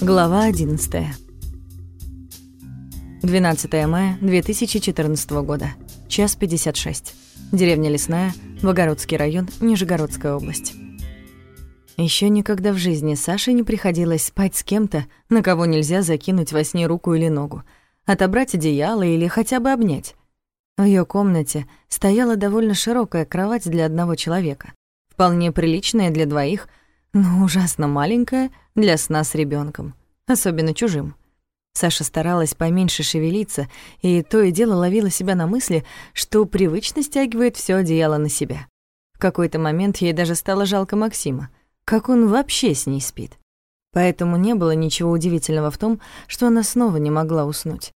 Глава 11. 12 мая 2014 года. Час 56. Деревня Лесная, Богородский район, Нижегородская область. Еще никогда в жизни Саше не приходилось спать с кем-то, на кого нельзя закинуть во сне руку или ногу, отобрать одеяло или хотя бы обнять. В ее комнате стояла довольно широкая кровать для одного человека, вполне приличная для двоих, но ужасно маленькая для сна с ребенком, особенно чужим. Саша старалась поменьше шевелиться, и то и дело ловила себя на мысли, что привычно стягивает все одеяло на себя. В какой-то момент ей даже стало жалко Максима. Как он вообще с ней спит? Поэтому не было ничего удивительного в том, что она снова не могла уснуть.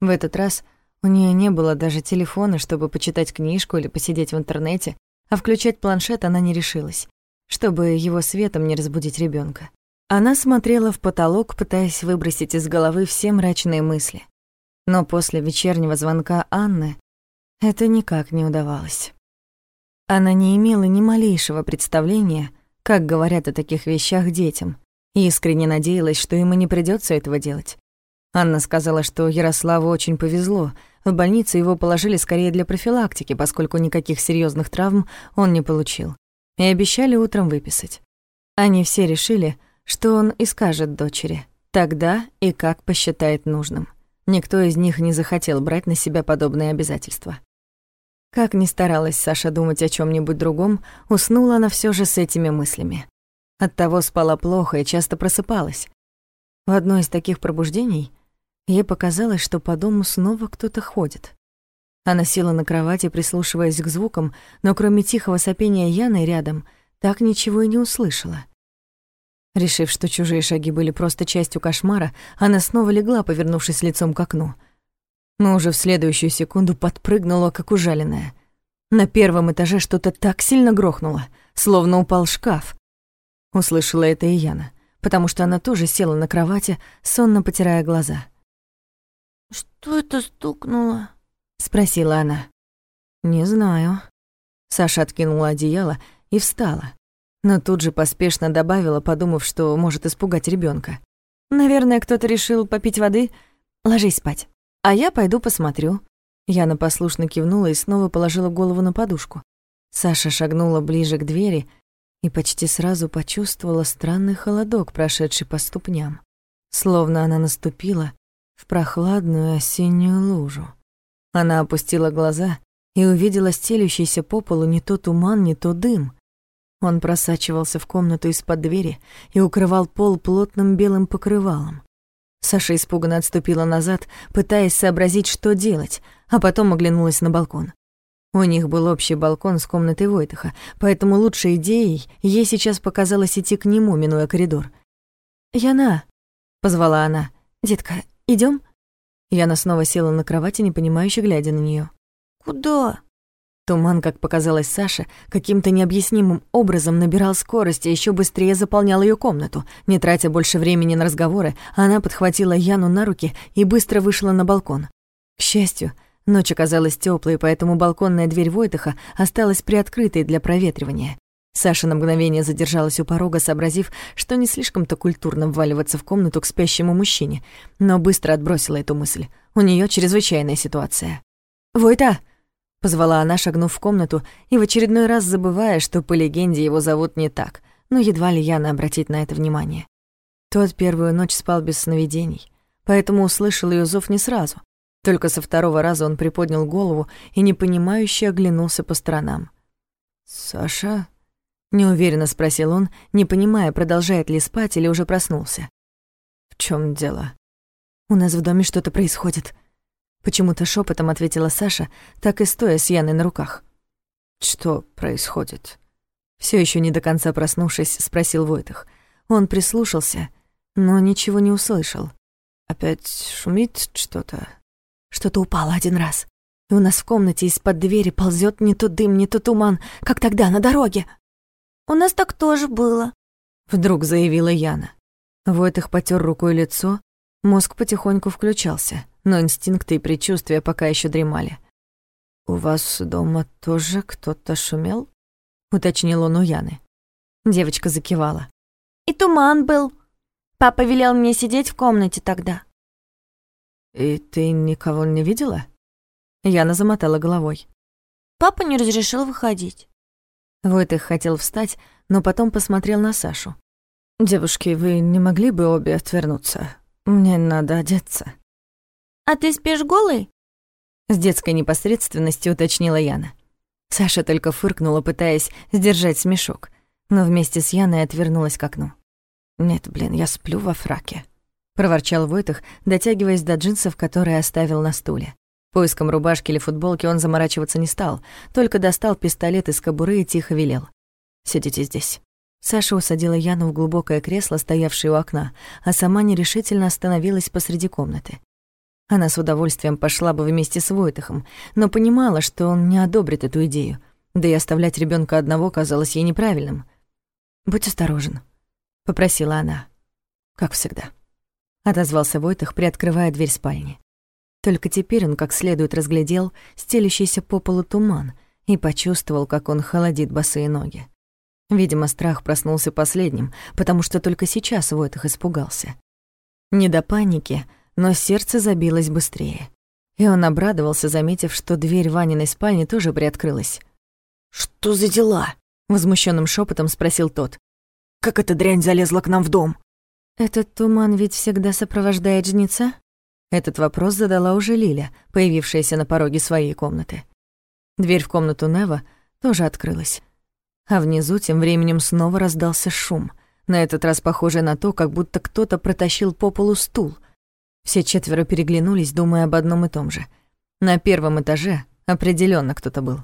В этот раз у нее не было даже телефона, чтобы почитать книжку или посидеть в интернете, а включать планшет она не решилась, чтобы его светом не разбудить ребенка. Она смотрела в потолок, пытаясь выбросить из головы все мрачные мысли. Но после вечернего звонка Анны это никак не удавалось. Она не имела ни малейшего представления, как говорят о таких вещах детям, и искренне надеялась, что ему не придётся этого делать. Анна сказала, что Ярославу очень повезло. В больнице его положили скорее для профилактики, поскольку никаких серьезных травм он не получил. И обещали утром выписать. Они все решили, что он и скажет дочери, тогда и как посчитает нужным. Никто из них не захотел брать на себя подобные обязательства. Как ни старалась Саша думать о чем нибудь другом, уснула она все же с этими мыслями. Оттого спала плохо и часто просыпалась. В одно из таких пробуждений ей показалось, что по дому снова кто-то ходит. Она села на кровати, прислушиваясь к звукам, но кроме тихого сопения Яны рядом, так ничего и не услышала. Решив, что чужие шаги были просто частью кошмара, она снова легла, повернувшись лицом к окну — но уже в следующую секунду подпрыгнула, как ужаленная. На первом этаже что-то так сильно грохнуло, словно упал шкаф. Услышала это и Яна, потому что она тоже села на кровати, сонно потирая глаза. «Что это стукнуло?» — спросила она. «Не знаю». Саша откинула одеяло и встала, но тут же поспешно добавила, подумав, что может испугать ребенка. «Наверное, кто-то решил попить воды. Ложись спать». «А я пойду посмотрю». Яна послушно кивнула и снова положила голову на подушку. Саша шагнула ближе к двери и почти сразу почувствовала странный холодок, прошедший по ступням. Словно она наступила в прохладную осеннюю лужу. Она опустила глаза и увидела стелющийся по полу не то туман, не то дым. Он просачивался в комнату из-под двери и укрывал пол плотным белым покрывалом. Саша испуганно отступила назад, пытаясь сообразить, что делать, а потом оглянулась на балкон. У них был общий балкон с комнатой Войтаха, поэтому лучшей идеей ей сейчас показалось идти к нему, минуя коридор. «Яна», — позвала она, — «детка, идём?» Яна снова села на кровати, непонимающе глядя на неё. «Куда?» Туман, как показалось Саше, каким-то необъяснимым образом набирал скорость и еще быстрее заполнял ее комнату. Не тратя больше времени на разговоры, она подхватила Яну на руки и быстро вышла на балкон. К счастью, ночь оказалась теплой, поэтому балконная дверь Войтаха осталась приоткрытой для проветривания. Саша на мгновение задержалась у порога, сообразив, что не слишком-то культурно вваливаться в комнату к спящему мужчине, но быстро отбросила эту мысль. У нее чрезвычайная ситуация. «Войта!» Позвала она, шагнув в комнату, и в очередной раз забывая, что по легенде его зовут не так, но едва ли Яна обратить на это внимание. Тот первую ночь спал без сновидений, поэтому услышал ее зов не сразу. Только со второго раза он приподнял голову и непонимающе оглянулся по сторонам. «Саша?» — неуверенно спросил он, не понимая, продолжает ли спать или уже проснулся. «В чем дело?» «У нас в доме что-то происходит», Почему-то шепотом ответила Саша, так и стоя с Яной на руках. «Что происходит?» Все еще не до конца проснувшись, спросил Войтах. Он прислушался, но ничего не услышал. «Опять шумит что-то?» «Что-то упало один раз. И у нас в комнате из-под двери ползет не то дым, не то туман, как тогда на дороге». «У нас так тоже было», — вдруг заявила Яна. Войтах потер рукой лицо, мозг потихоньку включался — но инстинкты и предчувствия пока еще дремали. «У вас дома тоже кто-то шумел?» — уточнил он у Яны. Девочка закивала. «И туман был». Папа велел мне сидеть в комнате тогда. «И ты никого не видела?» Яна замотала головой. Папа не разрешил выходить. Войтых хотел встать, но потом посмотрел на Сашу. «Девушки, вы не могли бы обе отвернуться? Мне надо одеться». «А ты спишь голый?» С детской непосредственностью уточнила Яна. Саша только фыркнула, пытаясь сдержать смешок, но вместе с Яной отвернулась к окну. «Нет, блин, я сплю во фраке», — проворчал Войтых, дотягиваясь до джинсов, которые оставил на стуле. Поиском рубашки или футболки он заморачиваться не стал, только достал пистолет из кобуры и тихо велел. «Сидите здесь». Саша усадила Яну в глубокое кресло, стоявшее у окна, а сама нерешительно остановилась посреди комнаты. Она с удовольствием пошла бы вместе с Войтахом, но понимала, что он не одобрит эту идею, да и оставлять ребенка одного казалось ей неправильным. «Будь осторожен», — попросила она. «Как всегда», — отозвался Войтах, приоткрывая дверь спальни. Только теперь он как следует разглядел стелющийся по полу туман и почувствовал, как он холодит босые ноги. Видимо, страх проснулся последним, потому что только сейчас Войтах испугался. Не до паники, но сердце забилось быстрее. И он обрадовался, заметив, что дверь Ваниной спальни тоже приоткрылась. «Что за дела?» — возмущенным шепотом спросил тот. «Как эта дрянь залезла к нам в дом?» «Этот туман ведь всегда сопровождает жнеца?» Этот вопрос задала уже Лиля, появившаяся на пороге своей комнаты. Дверь в комнату Нева тоже открылась. А внизу тем временем снова раздался шум, на этот раз похожий на то, как будто кто-то протащил по полу стул — все четверо переглянулись, думая об одном и том же. На первом этаже определенно кто-то был.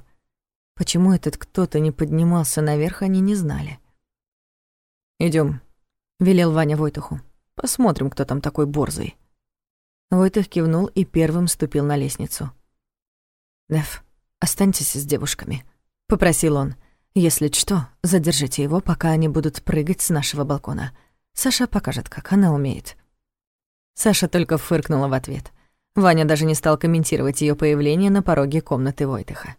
Почему этот кто-то не поднимался наверх, они не знали. Идем, велел Ваня Войтуху. «Посмотрим, кто там такой борзый». Войтых кивнул и первым ступил на лестницу. «Неф, останьтесь с девушками», — попросил он. «Если что, задержите его, пока они будут прыгать с нашего балкона. Саша покажет, как она умеет». Саша только фыркнула в ответ. Ваня даже не стал комментировать ее появление на пороге комнаты Войтыха.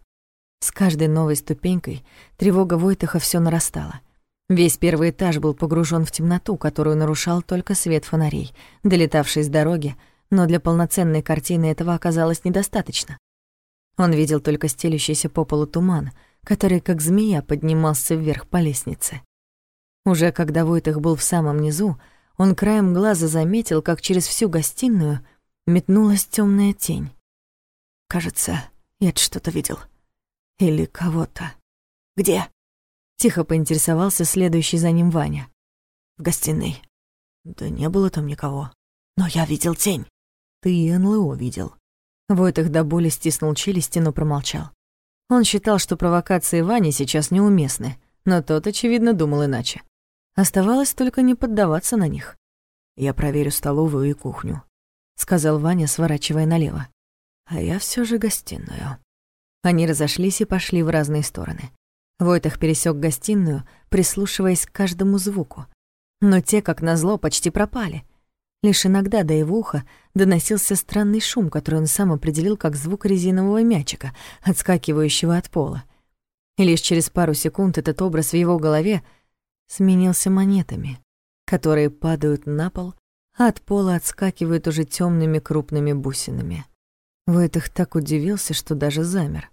С каждой новой ступенькой тревога Войтыха все нарастала. Весь первый этаж был погружен в темноту, которую нарушал только свет фонарей, долетавший с дороги, но для полноценной картины этого оказалось недостаточно. Он видел только стелющийся по полу туман, который, как змея, поднимался вверх по лестнице. Уже когда Войтых был в самом низу, он краем глаза заметил, как через всю гостиную метнулась темная тень. Кажется, я что-то видел. Или кого-то. Где? Тихо поинтересовался следующий за ним Ваня. В гостиной. Да не было там никого. Но я видел тень. Ты и НЛО видел. Войтых до боли стиснул челюсти, но промолчал. Он считал, что провокации Вани сейчас неуместны, но тот, очевидно, думал иначе. Оставалось только не поддаваться на них. «Я проверю столовую и кухню», — сказал Ваня, сворачивая налево. «А я все же гостиную». Они разошлись и пошли в разные стороны. Войтах пересек гостиную, прислушиваясь к каждому звуку. Но те, как назло, почти пропали. Лишь иногда до его уха доносился странный шум, который он сам определил как звук резинового мячика, отскакивающего от пола. И лишь через пару секунд этот образ в его голове сменился монетами, которые падают на пол, а от пола отскакивают уже темными крупными бусинами. Войтых так удивился, что даже замер.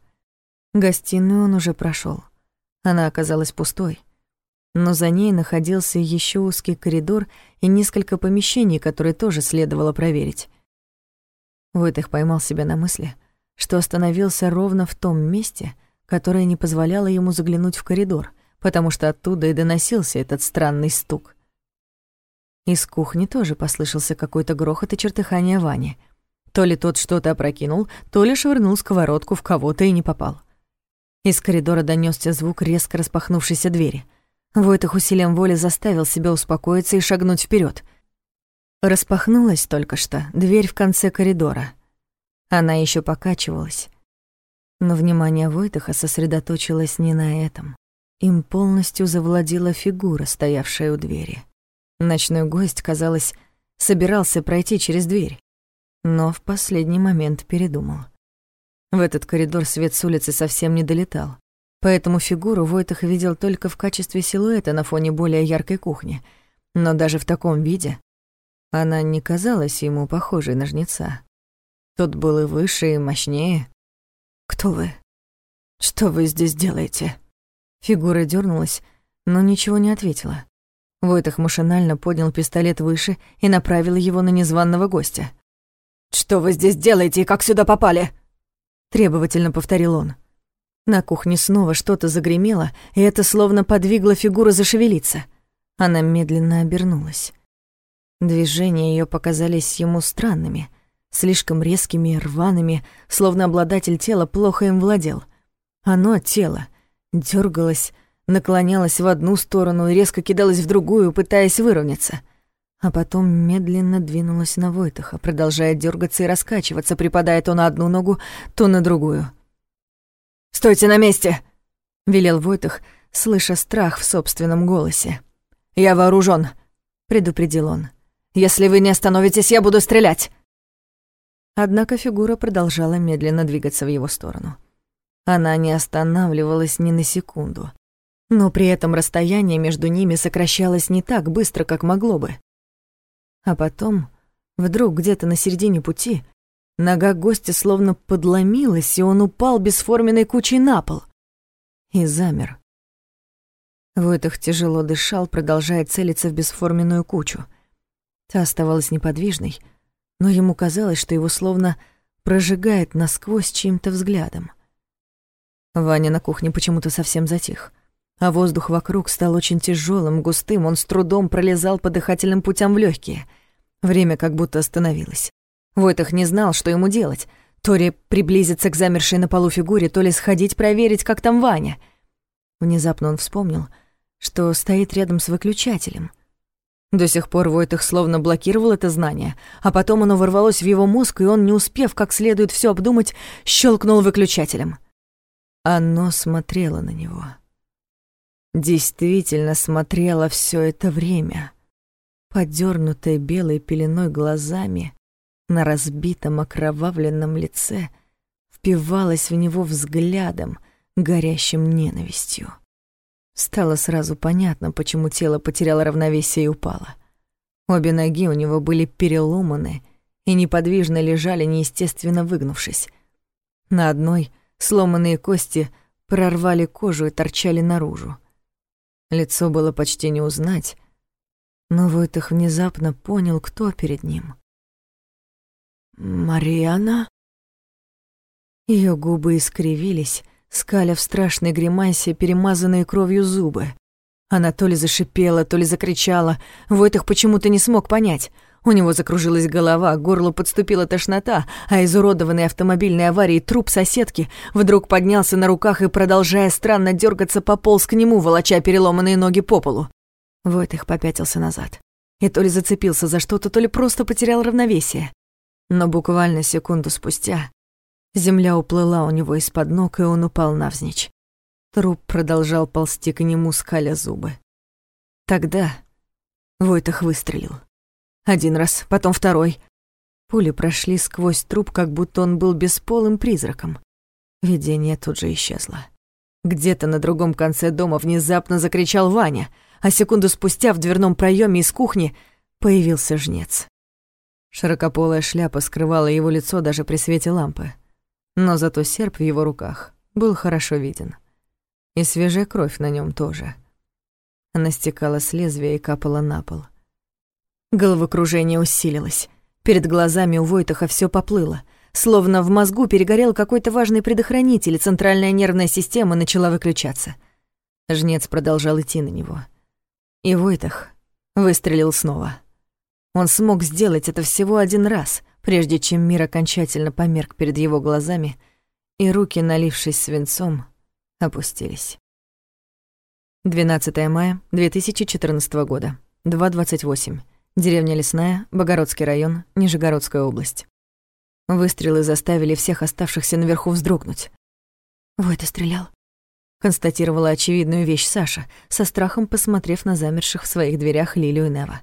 Гостиную он уже прошел. Она оказалась пустой. Но за ней находился еще узкий коридор и несколько помещений, которые тоже следовало проверить. Войтых поймал себя на мысли, что остановился ровно в том месте, которое не позволяло ему заглянуть в коридор — потому что оттуда и доносился этот странный стук. Из кухни тоже послышался какой-то грохот и чертыхание Вани. То ли тот что-то опрокинул, то ли швырнул сковородку в кого-то и не попал. Из коридора донёсся звук резко распахнувшейся двери. Войтых усилием воли заставил себя успокоиться и шагнуть вперед. Распахнулась только что дверь в конце коридора. Она еще покачивалась. Но внимание Войтыха сосредоточилось не на этом. Им полностью завладела фигура, стоявшая у двери. Ночной гость, казалось, собирался пройти через дверь, но в последний момент передумал. В этот коридор свет с улицы совсем не долетал, поэтому фигуру Войтах видел только в качестве силуэта на фоне более яркой кухни. Но даже в таком виде Она не казалась ему похожей на жнеца. Тот был и выше, и мощнее. «Кто вы? Что вы здесь делаете?» Фигура дернулась, но ничего не ответила. Войтах машинально поднял пистолет выше и направил его на незваного гостя. «Что вы здесь делаете и как сюда попали?» Требовательно повторил он. На кухне снова что-то загремело, и это словно подвигло фигуру зашевелиться. Она медленно обернулась. Движения ее показались ему странными, слишком резкими рваными, словно обладатель тела плохо им владел. Оно, тело, дергалось, наклонялось в одну сторону и резко кидалось в другую, пытаясь выровняться. А потом медленно двинулось на Войтаха, продолжая дергаться и раскачиваться, припадая то на одну ногу, то на другую. «Стойте на месте!» — велел Войтах, слыша страх в собственном голосе. «Я вооружен, предупредил он. «Если вы не остановитесь, я буду стрелять!» Однако фигура продолжала медленно двигаться в его сторону. Она не останавливалась ни на секунду. Но при этом расстояние между ними сокращалось не так быстро, как могло бы. А потом, вдруг где-то на середине пути, нога гостя словно подломилась, и он упал бесформенной кучей на пол. И замер. Войтах тяжело дышал, продолжая целиться в бесформенную кучу. Та оставалась неподвижной, но ему казалось, что его словно прожигает насквозь чьим-то взглядом. Ваня на кухне почему-то совсем затих, а воздух вокруг стал очень тяжелым, густым, он с трудом пролезал по дыхательным путям в легкие. Время как будто остановилось. Войтах не знал, что ему делать. То ли приблизиться к замершей на полу фигуре, то ли сходить проверить, как там Ваня. Внезапно он вспомнил, что стоит рядом с выключателем. До сих пор Войтах словно блокировал это знание, а потом оно ворвалось в его мозг, и он, не успев как следует все обдумать, щелкнул выключателем. Оно смотрело на него. Действительно смотрело все это время, подернутое белой пеленой глазами, на разбитом окровавленном лице, впивалось в него взглядом, горящим ненавистью. Стало сразу понятно, почему тело потеряло равновесие и упало. Обе ноги у него были переломаны и неподвижно лежали, неестественно выгнувшись. На одной сломанные кости прорвали кожу и торчали наружу. Лицо было почти не узнать, но Войтах внезапно понял, кто перед ним. «Мариана?» Ее губы искривились, скаля в страшной гримасе перемазанные кровью зубы. Она то ли зашипела, то ли закричала. Войтах почему-то не смог понять. У него закружилась голова, к горлу подступила тошнота, а изуродованный автомобильной аварией труп соседки вдруг поднялся на руках и, продолжая странно дергаться, пополз к нему, волоча переломанные ноги по полу. Войтах попятился назад. И то ли зацепился за что-то, то ли просто потерял равновесие. Но буквально секунду спустя Земля уплыла у него из-под ног, и он упал навзничь. Труп продолжал ползти к нему, скаля зубы. Тогда Войтах выстрелил. Один раз, потом второй. Пули прошли сквозь труп, как будто он был бесполым призраком. Видение тут же исчезло. Где-то на другом конце дома внезапно закричал Ваня, а секунду спустя в дверном проеме из кухни появился жнец. Широкополая шляпа скрывала его лицо даже при свете лампы но зато серп в его руках был хорошо виден. И свежая кровь на нем тоже. Она стекала с лезвия и капала на пол. Головокружение усилилось. Перед глазами у Войтаха все поплыло. Словно в мозгу перегорел какой-то важный предохранитель, и центральная нервная система начала выключаться. Жнец продолжал идти на него. И Войтах выстрелил снова. Он смог сделать это всего один раз — прежде чем мир окончательно померк перед его глазами, и руки, налившись свинцом, опустились. 12 мая 2014 года, 2.28. Деревня Лесная, Богородский район, Нижегородская область. Выстрелы заставили всех оставшихся наверху вздрогнуть. «Вот и стрелял», — констатировала очевидную вещь Саша, со страхом посмотрев на замерших в своих дверях Лилию и Нева.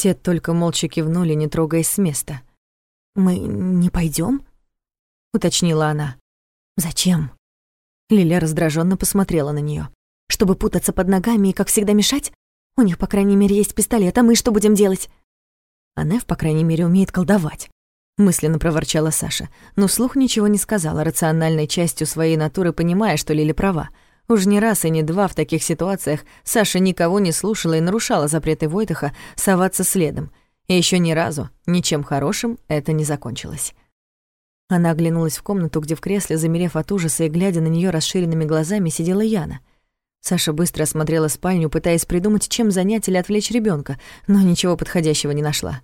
Те только молча кивнули, не трогаясь с места. «Мы не пойдем? уточнила она. «Зачем?» Лиля раздраженно посмотрела на нее. «Чтобы путаться под ногами и, как всегда, мешать? У них, по крайней мере, есть пистолет, а мы что будем делать?» А Нев, по крайней мере, умеет колдовать. Мысленно проворчала Саша, но вслух ничего не сказала, рациональной частью своей натуры понимая, что Лили права. Уж не раз и не два в таких ситуациях Саша никого не слушала и нарушала запреты Войтаха соваться следом. И еще ни разу ничем хорошим это не закончилось. Она оглянулась в комнату, где в кресле, замерев от ужаса и глядя на нее расширенными глазами, сидела Яна. Саша быстро осмотрела спальню, пытаясь придумать, чем занять или отвлечь ребенка, но ничего подходящего не нашла.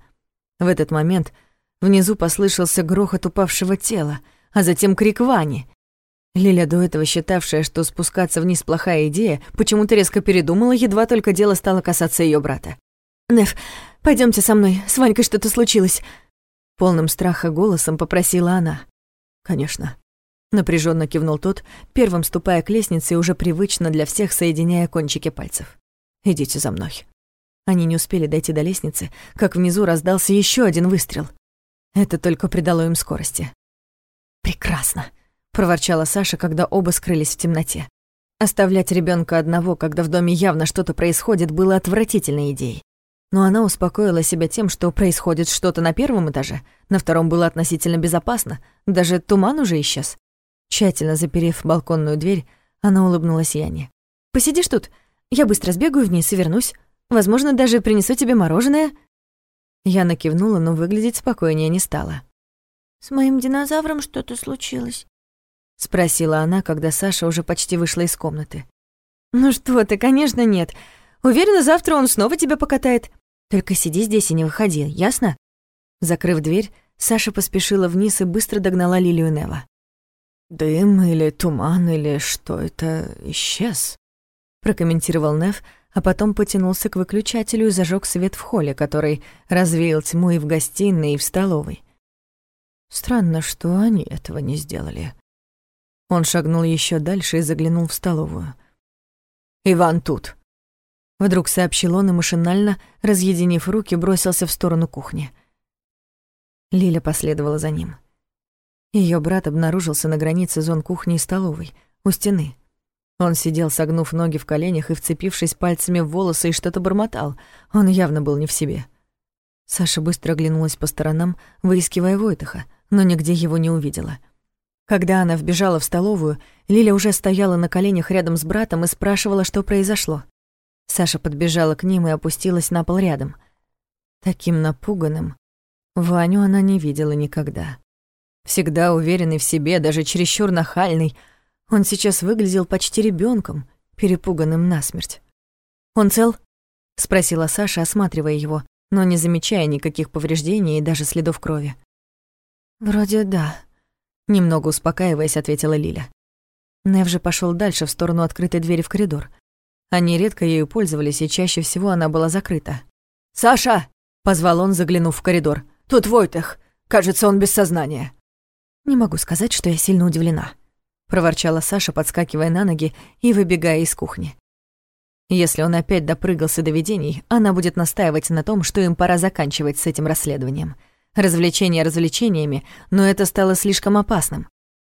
В этот момент внизу послышался грохот упавшего тела, а затем крик Вани. Лиля, до этого считавшая, что спускаться вниз плохая идея, почему-то резко передумала, едва только дело стало касаться ее брата. «Неф, пойдемте со мной, с Ванькой что-то случилось», Полным страха голосом попросила она. «Конечно». Напряженно кивнул тот, первым ступая к лестнице и уже привычно для всех соединяя кончики пальцев. «Идите за мной». Они не успели дойти до лестницы, как внизу раздался еще один выстрел. Это только придало им скорости. «Прекрасно», — проворчала Саша, когда оба скрылись в темноте. Оставлять ребенка одного, когда в доме явно что-то происходит, было отвратительной идеей. Но она успокоила себя тем, что происходит что-то на первом этаже, на втором было относительно безопасно, даже туман уже исчез. Тщательно заперев балконную дверь, она улыбнулась Яне. «Посидишь тут? Я быстро сбегаю вниз и вернусь. Возможно, даже принесу тебе мороженое». Яна кивнула, но выглядеть спокойнее не стала. «С моим динозавром что-то случилось?» — спросила она, когда Саша уже почти вышла из комнаты. «Ну что ты, конечно, нет. Уверена, завтра он снова тебя покатает. Только сиди здесь и не выходи, ясно?» Закрыв дверь, Саша поспешила вниз и быстро догнала Лилию Нева. «Дым или туман или что это исчез?» прокомментировал Нев, а потом потянулся к выключателю и зажег свет в холле, который развеял тьму и в гостиной, и в столовой. Странно, что они этого не сделали. Он шагнул еще дальше и заглянул в столовую. «Иван тут», Вдруг сообщил он и машинально, разъединив руки, бросился в сторону кухни. Лиля последовала за ним. Ее брат обнаружился на границе зон кухни и столовой, у стены. Он сидел, согнув ноги в коленях и вцепившись пальцами в волосы и что-то бормотал. Он явно был не в себе. Саша быстро оглянулась по сторонам, выискивая Войтаха, но нигде его не увидела. Когда она вбежала в столовую, Лиля уже стояла на коленях рядом с братом и спрашивала, что произошло. Саша подбежала к ним и опустилась на пол рядом. Таким напуганным Ваню она не видела никогда. Всегда уверенный в себе, даже чересчур нахальный, он сейчас выглядел почти ребенком, перепуганным насмерть. «Он цел?» — спросила Саша, осматривая его, но не замечая никаких повреждений и даже следов крови. «Вроде да», — немного успокаиваясь, ответила Лиля. Нев же пошёл дальше в сторону открытой двери в коридор. Они редко ею пользовались, и чаще всего она была закрыта. «Саша!» — позвал он, заглянув в коридор. «Тут Войтех. Кажется, он без сознания». «Не могу сказать, что я сильно удивлена», — проворчала Саша, подскакивая на ноги и выбегая из кухни. Если он опять допрыгался до видений, она будет настаивать на том, что им пора заканчивать с этим расследованием. Развлечения развлечениями, но это стало слишком опасным.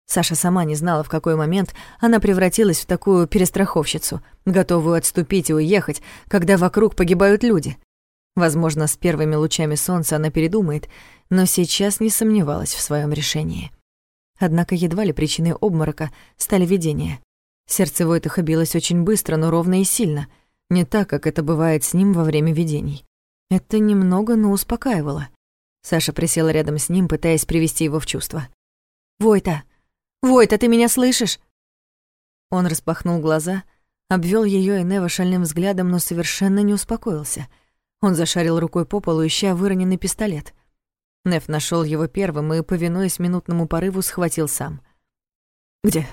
Саша сама не знала, в какой момент она превратилась в такую перестраховщицу, готовую отступить и уехать, когда вокруг погибают люди. Возможно, с первыми лучами солнца она передумает, но сейчас не сомневалась в своем решении. Однако едва ли причиной обморока стали видения. Сердце Войтаха билось очень быстро, но ровно и сильно, не так, как это бывает с ним во время видений. Это немного, но успокаивало. Саша присела рядом с ним, пытаясь привести его в чувство. «Войта!» Войт, а ты меня слышишь?» Он распахнул глаза, обвел ее и Нева шальным взглядом, но совершенно не успокоился. Он зашарил рукой по полу, ища выроненный пистолет. Нев нашел его первым и, повинуясь минутному порыву, схватил сам. «Где?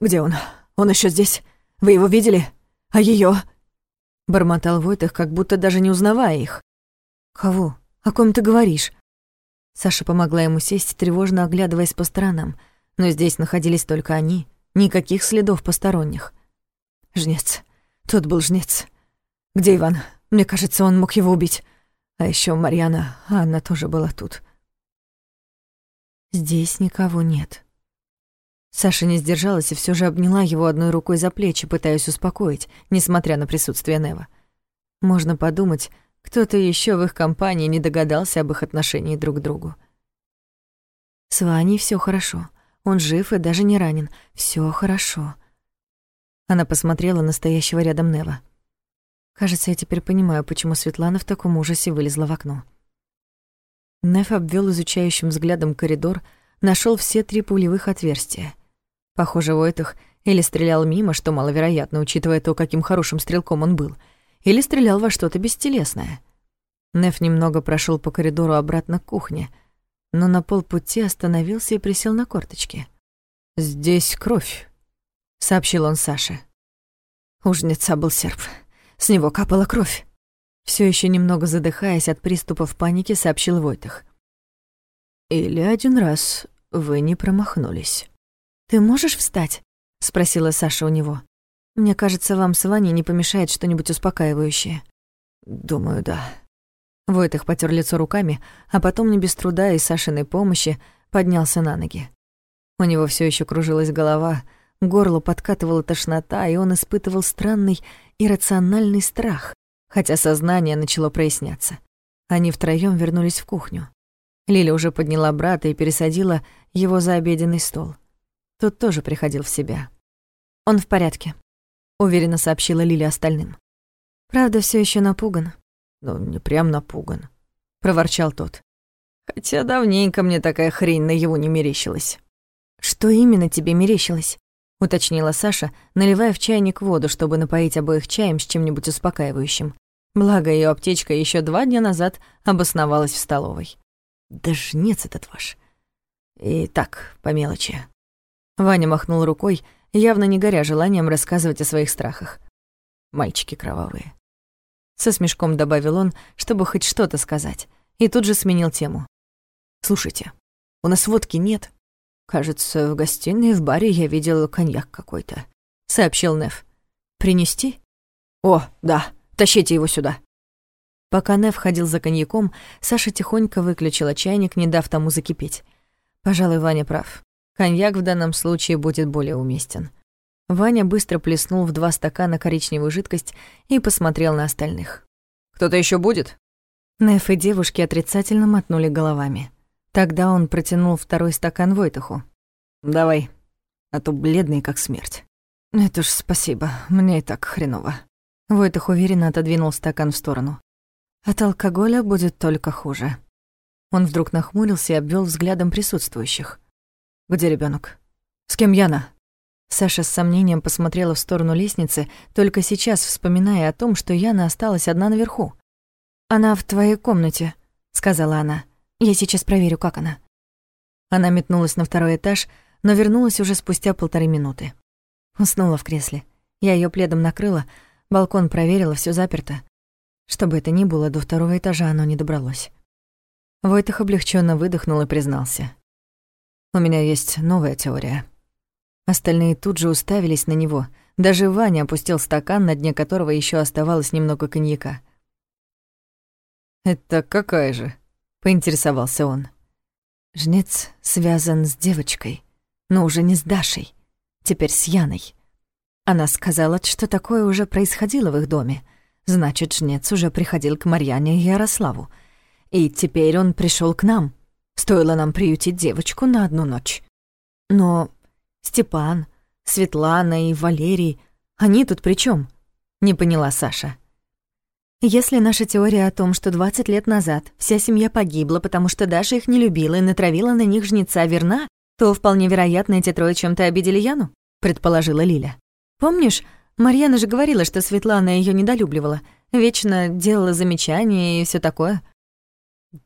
Где он? Он еще здесь? Вы его видели? А ее? Бормотал Войтах, как будто даже не узнавая их. «Кого? О ком ты говоришь?» Саша помогла ему сесть, тревожно оглядываясь по сторонам — но здесь находились только они, никаких следов посторонних. Жнец. Тут был жнец. Где Иван? Мне кажется, он мог его убить. А еще Марьяна, она тоже была тут. Здесь никого нет. Саша не сдержалась и все же обняла его одной рукой за плечи, пытаясь успокоить, несмотря на присутствие Нева. Можно подумать, кто-то еще в их компании не догадался об их отношении друг к другу. С Ваней все хорошо. Он жив и даже не ранен. Все хорошо. Она посмотрела на стоящего рядом Нева. Кажется, я теперь понимаю, почему Светлана в таком ужасе вылезла в окно. Неф обвел изучающим взглядом коридор, нашел все три пулевых отверстия. Похоже, Войтах или стрелял мимо, что маловероятно, учитывая то, каким хорошим стрелком он был — или стрелял во что-то бестелесное. Неф немного прошел по коридору обратно к кухне, но на полпути остановился и присел на корточки. «Здесь кровь», — сообщил он Саше. У был серп. С него капала кровь. Все еще немного задыхаясь от приступов паники, сообщил Войтах. «Или один раз вы не промахнулись». «Ты можешь встать?» — спросила Саша у него. Мне кажется, вам с Ваней не помешает что-нибудь успокаивающее. Думаю, да. Войтых потер лицо руками, а потом не без труда и Сашиной помощи поднялся на ноги. У него все еще кружилась голова, горло подкатывала тошнота, и он испытывал странный иррациональный страх, хотя сознание начало проясняться. Они втроём вернулись в кухню. Лиля уже подняла брата и пересадила его за обеденный стол. Тот тоже приходил в себя. «Он в порядке», уверенно сообщила Лиля остальным. Правда, все еще напуган. Ну, не прям напуган, проворчал тот. Хотя давненько мне такая хрень на его не мерещилась. Что именно тебе мерещилось? уточнила Саша, наливая в чайник воду, чтобы напоить обоих чаем с чем-нибудь успокаивающим. Благо, ее аптечка еще два дня назад обосновалась в столовой. Да жнец этот ваш. И так, по мелочи. Ваня махнул рукой, явно не горя желанием рассказывать о своих страхах. Мальчики кровавые. Со смешком добавил он, чтобы хоть что-то сказать, и тут же сменил тему. «Слушайте, у нас водки нет. Кажется, в гостиной в баре я видел коньяк какой-то», — сообщил Неф. «Принести?» «О, да, тащите его сюда». Пока Неф ходил за коньяком, Саша тихонько выключила чайник, не дав тому закипеть. Пожалуй, Ваня прав. Коньяк в данном случае будет более уместен. Ваня быстро плеснул в два стакана коричневую жидкость и посмотрел на остальных. «Кто-то еще будет?» Неф и девушки отрицательно мотнули головами. Тогда он протянул второй стакан Войтуху. «Давай, а то бледный, как смерть». «Это ж спасибо, мне и так хреново». Войтух уверенно отодвинул стакан в сторону. «От алкоголя будет только хуже». Он вдруг нахмурился и обвел взглядом присутствующих. Где ребенок? С кем Яна? Саша с сомнением посмотрела в сторону лестницы, только сейчас вспоминая о том, что Яна осталась одна наверху. «Она в твоей комнате», — сказала она. «Я сейчас проверю, как она». Она метнулась на второй этаж, но вернулась уже спустя полторы минуты. Уснула в кресле. Я ее пледом накрыла, балкон проверила, все заперто. Что бы это ни было, до второго этажа оно не добралось. Войтах облегченно выдохнул и признался. У меня есть новая теория. Остальные тут же уставились на него. Даже Ваня опустил стакан, на дне которого еще оставалось немного коньяка. «Это какая же?» — поинтересовался он. «Жнец связан с девочкой, но уже не с Дашей, теперь с Яной. Она сказала, что такое уже происходило в их доме. Значит, жнец уже приходил к Марьяне и Ярославу. И теперь он пришел к нам. Стоило нам приютить девочку на одну ночь. Но Степан, Светлана и Валерий, они тут при чем? Не поняла Саша. Если наша теория о том, что 20 лет назад вся семья погибла, потому что Даша их не любила и натравила на них жнеца, верна, то вполне вероятно, эти трое чем-то обидели Яну, предположила Лиля. Помнишь, Марьяна же говорила, что Светлана ее недолюбливала, вечно делала замечания и все такое.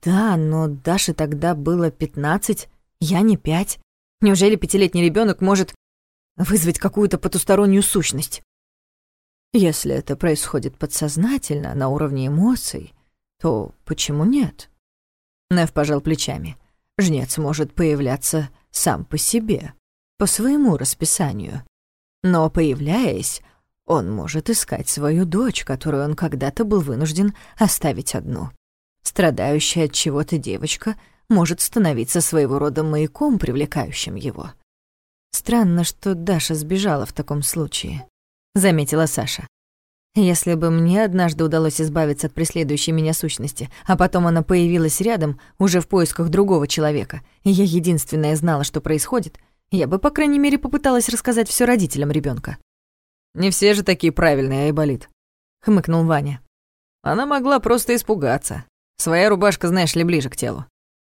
Да, но Даше тогда было пятнадцать, я не пять. Неужели пятилетний ребенок может вызвать какую-то потустороннюю сущность? Если это происходит подсознательно, на уровне эмоций, то почему нет? Нев пожал плечами. Жнец может появляться сам по себе, по своему расписанию. Но, появляясь, он может искать свою дочь, которую он когда-то был вынужден оставить одну. Страдающая от чего-то девочка может становиться своего рода маяком, привлекающим его. Странно, что Даша сбежала в таком случае, заметила Саша. Если бы мне однажды удалось избавиться от преследующей меня сущности, а потом она появилась рядом, уже в поисках другого человека, и я единственная знала, что происходит, я бы, по крайней мере, попыталась рассказать все родителям ребенка. «Не все же такие правильные, Айболит», — хмыкнул Ваня. «Она могла просто испугаться. Своя рубашка, знаешь ли, ближе к телу».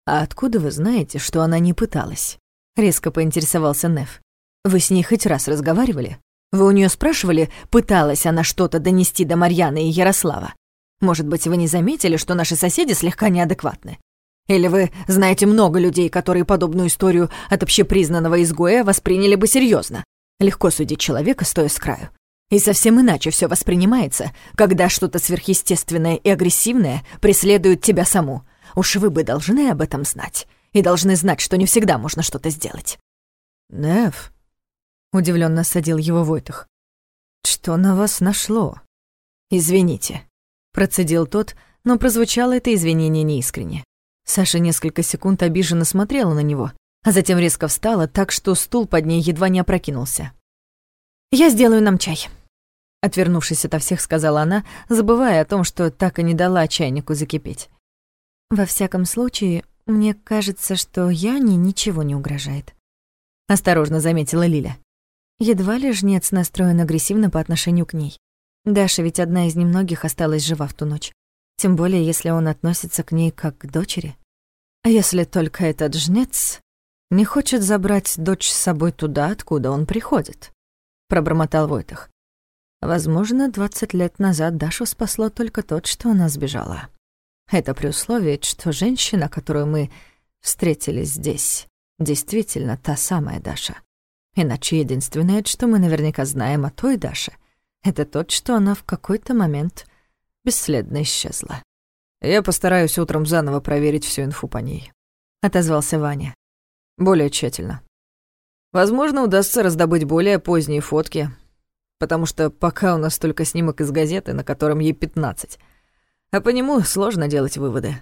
«А откуда вы знаете, что она не пыталась?» — резко поинтересовался Неф. «Вы с ней хоть раз разговаривали?» Вы у нее спрашивали, пыталась она что-то донести до Марьяны и Ярослава? Может быть, вы не заметили, что наши соседи слегка неадекватны? Или вы знаете много людей, которые подобную историю от общепризнанного изгоя восприняли бы серьезно? Легко судить человека, стоя с краю. И совсем иначе все воспринимается, когда что-то сверхъестественное и агрессивное преследует тебя саму. Уж вы бы должны об этом знать. И должны знать, что не всегда можно что-то сделать. «Неф», удивленно садил его Войтах. Что на вас нашло? Извините, процедил тот, но прозвучало это извинение неискренне. Саша несколько секунд обиженно смотрела на него, а затем резко встала так, что стул под ней едва не опрокинулся. «Я сделаю нам чай», — отвернувшись ото всех, сказала она, забывая о том, что так и не дала чайнику закипеть. «Во всяком случае, мне кажется, что Яне ничего не угрожает», — осторожно заметила Лиля. Едва ли жнец настроен агрессивно по отношению к ней. Даша ведь одна из немногих осталась жива в ту ночь. Тем более, если он относится к ней как к дочери. А если только этот жнец не хочет забрать дочь с собой туда, откуда он приходит? Пробормотал Войтах. Возможно, двадцать лет назад Дашу спасло только то, что она сбежала. Это при условии, что женщина, которую мы встретили здесь, действительно та самая Даша. Иначе единственное, что мы наверняка знаем о той Даше, это то, что она в какой-то момент бесследно исчезла. «Я постараюсь утром заново проверить всю инфу по ней», — отозвался Ваня. «Более тщательно. Возможно, удастся раздобыть более поздние фотки, потому что пока у нас только снимок из газеты, на котором ей 15, а по нему сложно делать выводы».